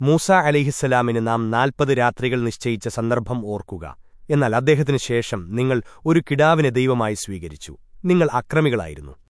മൂസ അലിഹിസ്സലാമിന് നാം നാൽപ്പത് രാത്രികൾ നിശ്ചയിച്ച സന്ദർഭം ഓർക്കുക. എന്നാൽ അദ്ദേഹത്തിനു ശേഷം നിങ്ങൾ ഒരു കിടാവിനെ ദൈവമായി സ്വീകരിച്ചു. നിങ്ങൾ അക്രമികളായിരുന്നു.